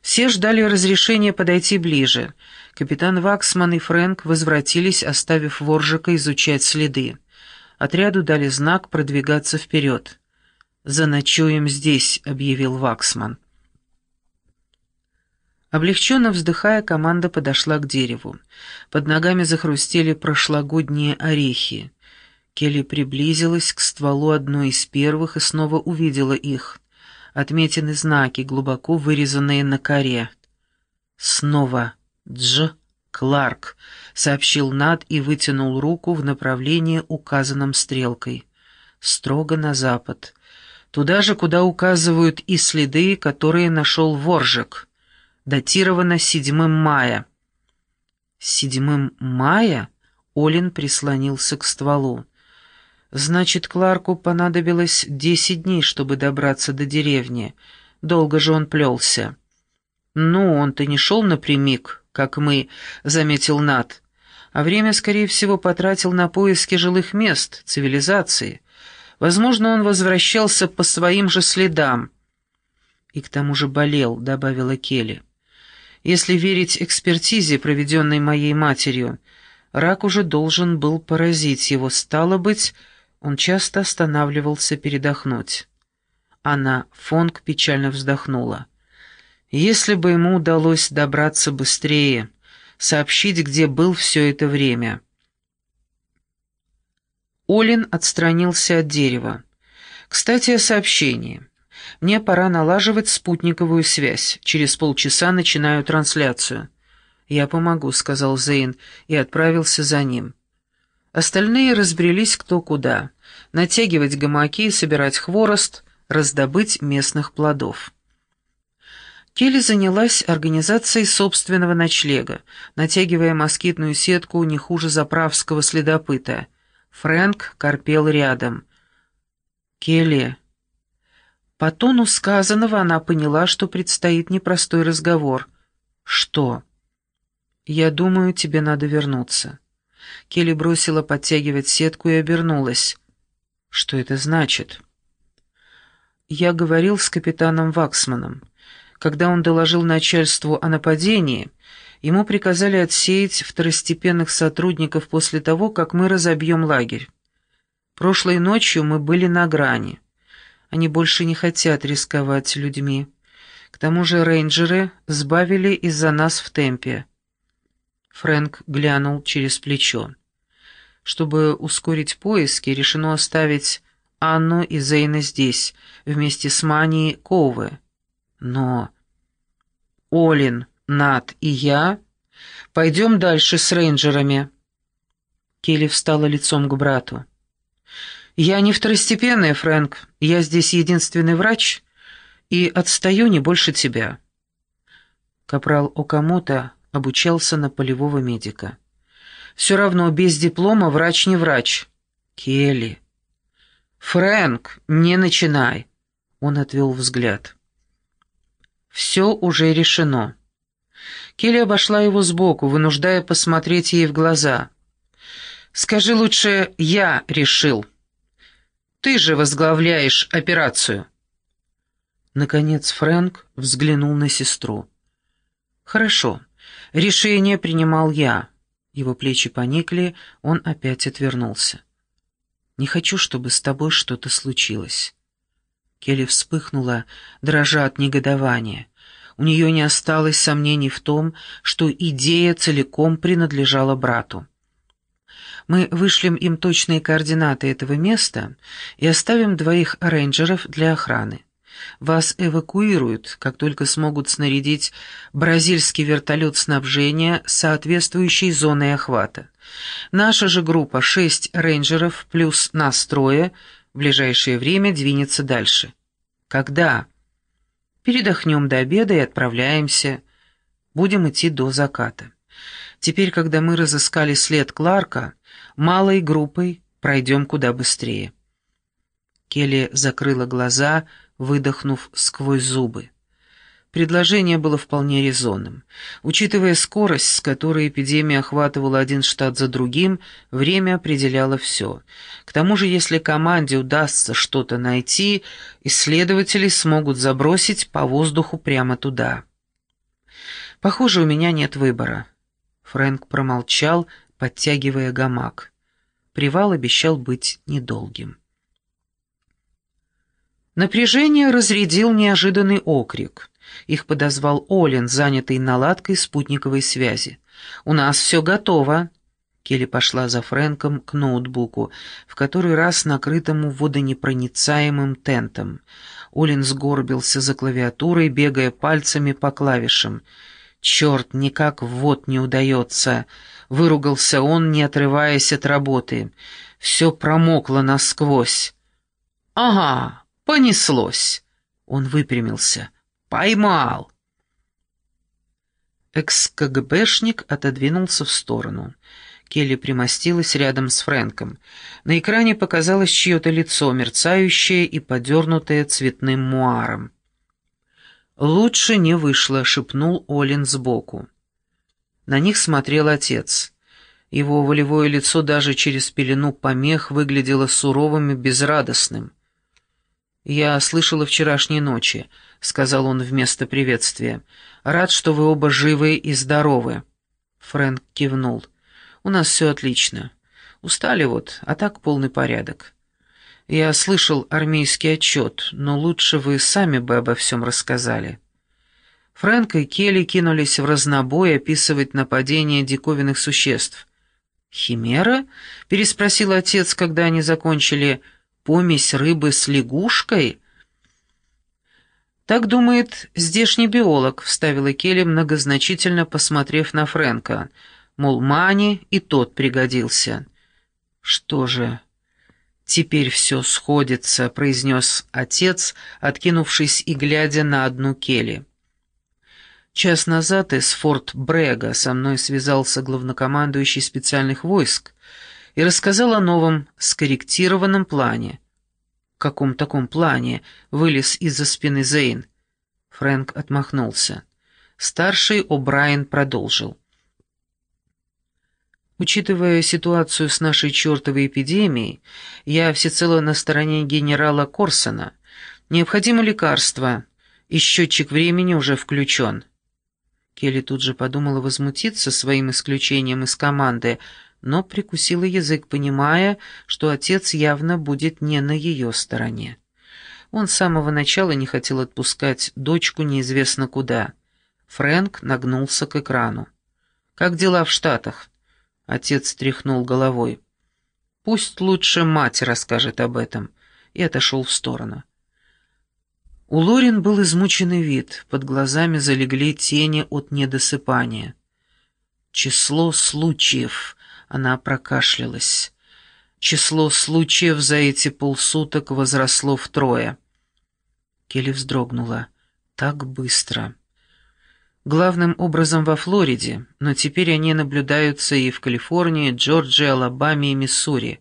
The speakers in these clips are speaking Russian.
Все ждали разрешения подойти ближе. Капитан Ваксман и Фрэнк возвратились, оставив Воржика изучать следы. Отряду дали знак продвигаться вперед. «Заночуем здесь», — объявил Ваксман. Облегченно вздыхая, команда подошла к дереву. Под ногами захрустели прошлогодние орехи. Келли приблизилась к стволу одной из первых и снова увидела их. Отметины знаки, глубоко вырезанные на коре. Снова «Дж. Кларк», — сообщил Над и вытянул руку в направлении, указанном стрелкой. Строго на запад. Туда же, куда указывают и следы, которые нашел Воржик. Датировано 7 мая. «Седьмым мая?» — Олин прислонился к стволу. «Значит, Кларку понадобилось десять дней, чтобы добраться до деревни. Долго же он плелся». «Ну, он-то не шел напрямик, как мы», — заметил Нат. «А время, скорее всего, потратил на поиски жилых мест, цивилизации. Возможно, он возвращался по своим же следам». «И к тому же болел», — добавила Келли. Если верить экспертизе, проведенной моей матерью, рак уже должен был поразить его, стало быть, он часто останавливался передохнуть. Анна Фонг печально вздохнула. Если бы ему удалось добраться быстрее, сообщить, где был все это время. Олин отстранился от дерева. «Кстати, о сообщении. Мне пора налаживать спутниковую связь. Через полчаса начинаю трансляцию». «Я помогу», — сказал Зейн и отправился за ним. Остальные разбрелись кто куда. Натягивать гамаки, собирать хворост, раздобыть местных плодов. Келли занялась организацией собственного ночлега, натягивая москитную сетку не хуже заправского следопыта. Фрэнк корпел рядом. «Келли, по тону сказанного она поняла, что предстоит непростой разговор. «Что?» «Я думаю, тебе надо вернуться». Келли бросила подтягивать сетку и обернулась. «Что это значит?» «Я говорил с капитаном Ваксманом. Когда он доложил начальству о нападении, ему приказали отсеять второстепенных сотрудников после того, как мы разобьем лагерь. Прошлой ночью мы были на грани». Они больше не хотят рисковать людьми. К тому же рейнджеры сбавили из-за нас в темпе. Фрэнк глянул через плечо. Чтобы ускорить поиски, решено оставить Анну и Зейна здесь, вместе с Манией Ковы. Но... Олин, Нат и я пойдем дальше с рейнджерами. Келли встала лицом к брату. «Я не второстепенная, Фрэнк. Я здесь единственный врач и отстаю не больше тебя». Капрал Окамото обучался на полевого медика. «Все равно без диплома врач не врач». «Келли». «Фрэнк, не начинай». Он отвел взгляд. «Все уже решено». Келли обошла его сбоку, вынуждая посмотреть ей в глаза. «Скажи лучше, я решил». Ты же возглавляешь операцию». Наконец Фрэнк взглянул на сестру. «Хорошо. Решение принимал я». Его плечи поникли, он опять отвернулся. «Не хочу, чтобы с тобой что-то случилось». Келли вспыхнула, дрожа от негодования. У нее не осталось сомнений в том, что идея целиком принадлежала брату. Мы вышлем им точные координаты этого места и оставим двоих рейнджеров для охраны. Вас эвакуируют, как только смогут снарядить бразильский вертолет снабжения соответствующей зоной охвата. Наша же группа, шесть рейнджеров плюс нас трое, в ближайшее время двинется дальше. Когда? Передохнем до обеда и отправляемся. Будем идти до заката. Теперь, когда мы разыскали след Кларка, малой группой пройдем куда быстрее». Келли закрыла глаза, выдохнув сквозь зубы. Предложение было вполне резонным. Учитывая скорость, с которой эпидемия охватывала один штат за другим, время определяло все. К тому же, если команде удастся что-то найти, исследователи смогут забросить по воздуху прямо туда. Похоже, у меня нет выбора. Фрэнк промолчал, подтягивая гамак. Привал обещал быть недолгим. Напряжение разрядил неожиданный окрик. Их подозвал Олин, занятый наладкой спутниковой связи. «У нас все готово!» Келли пошла за Фрэнком к ноутбуку, в который раз накрытому водонепроницаемым тентом. Олин сгорбился за клавиатурой, бегая пальцами по клавишам. «Черт, никак вот не удается!» — выругался он, не отрываясь от работы. «Все промокло насквозь». «Ага, понеслось!» Он выпрямился. «Поймал!» Экс-КГБшник отодвинулся в сторону. Келли примостилась рядом с Фрэнком. На экране показалось чье-то лицо, мерцающее и подернутое цветным муаром. «Лучше не вышло», — шепнул Олин сбоку. На них смотрел отец. Его волевое лицо даже через пелену помех выглядело суровым и безрадостным. «Я слышала вчерашней ночи», — сказал он вместо приветствия. «Рад, что вы оба живы и здоровы». Фрэнк кивнул. У нас все отлично. Устали вот, а так полный порядок. Я слышал армейский отчет, но лучше вы сами бы обо всем рассказали». Фрэнк и Келли кинулись в разнобой описывать нападение диковинных существ. «Химера?» — переспросил отец, когда они закончили. «Помесь рыбы с лягушкой?» «Так думает здешний биолог», — вставила Келли, многозначительно посмотрев на Фрэнка мол, Мане и тот пригодился. «Что же, теперь все сходится», — произнес отец, откинувшись и глядя на одну кели. Час назад из Форт Брега со мной связался главнокомандующий специальных войск и рассказал о новом скорректированном плане. «В каком таком плане?» — вылез из-за спины Зейн. Фрэнк отмахнулся. Старший О'Брайен продолжил. Учитывая ситуацию с нашей чертовой эпидемией, я всецело на стороне генерала Корсона. Необходимо лекарство, и счетчик времени уже включен. Келли тут же подумала возмутиться своим исключением из команды, но прикусила язык, понимая, что отец явно будет не на ее стороне. Он с самого начала не хотел отпускать дочку неизвестно куда. Фрэнк нагнулся к экрану. «Как дела в Штатах?» Отец тряхнул головой. «Пусть лучше мать расскажет об этом», и отошел в сторону. У Лорин был измученный вид, под глазами залегли тени от недосыпания. «Число случаев», — она прокашлялась. «Число случаев за эти полсуток возросло втрое». Келли вздрогнула. «Так быстро». Главным образом во Флориде, но теперь они наблюдаются и в Калифорнии, Джорджии, Алабаме и Миссури.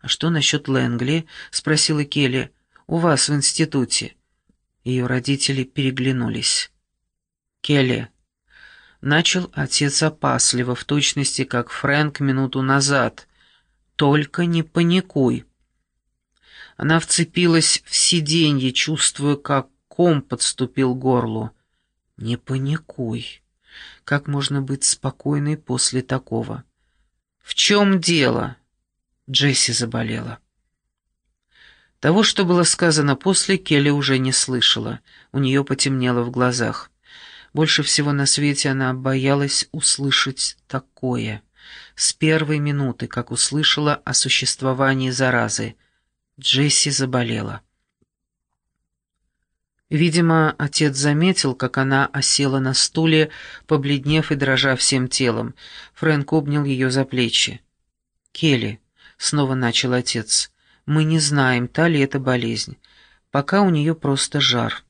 «А что насчет Лэнгли?» — спросила Келли. «У вас в институте». Ее родители переглянулись. «Келли». Начал отец опасливо, в точности, как Фрэнк минуту назад. «Только не паникуй». Она вцепилась в сиденье, чувствуя, как ком подступил к горлу. «Не паникуй. Как можно быть спокойной после такого?» «В чем дело?» Джесси заболела. Того, что было сказано после, Келли уже не слышала. У нее потемнело в глазах. Больше всего на свете она боялась услышать такое. С первой минуты, как услышала о существовании заразы. Джесси заболела. Видимо, отец заметил, как она осела на стуле, побледнев и дрожа всем телом. Фрэнк обнял ее за плечи. «Келли», — снова начал отец, — «мы не знаем, та ли это болезнь. Пока у нее просто жар.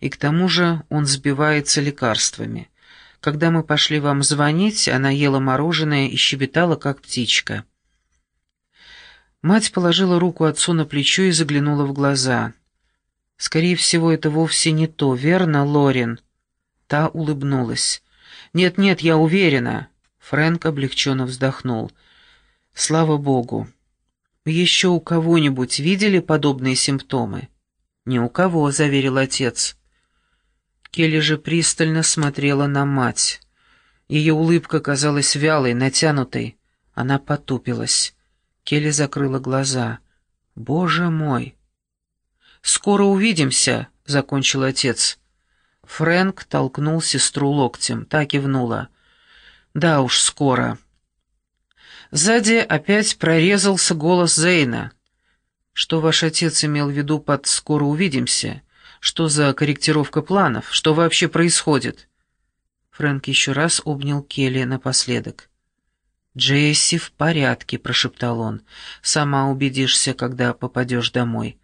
И к тому же он сбивается лекарствами. Когда мы пошли вам звонить, она ела мороженое и щебетала, как птичка». Мать положила руку отцу на плечо и заглянула в глаза — Скорее всего, это вовсе не то, верно, Лорин?» Та улыбнулась. «Нет-нет, я уверена». Фрэнк облегченно вздохнул. «Слава богу. Еще у кого-нибудь видели подобные симптомы?» «Ни у кого», — заверил отец. Келли же пристально смотрела на мать. Ее улыбка казалась вялой, натянутой. Она потупилась. Келли закрыла глаза. «Боже мой!» «Скоро увидимся», — закончил отец. Фрэнк толкнул сестру локтем. Та кивнула. «Да уж, скоро». Сзади опять прорезался голос Зейна. «Что ваш отец имел в виду под «скоро увидимся»? Что за корректировка планов? Что вообще происходит?» Фрэнк еще раз обнял Келли напоследок. «Джесси в порядке», — прошептал он. «Сама убедишься, когда попадешь домой.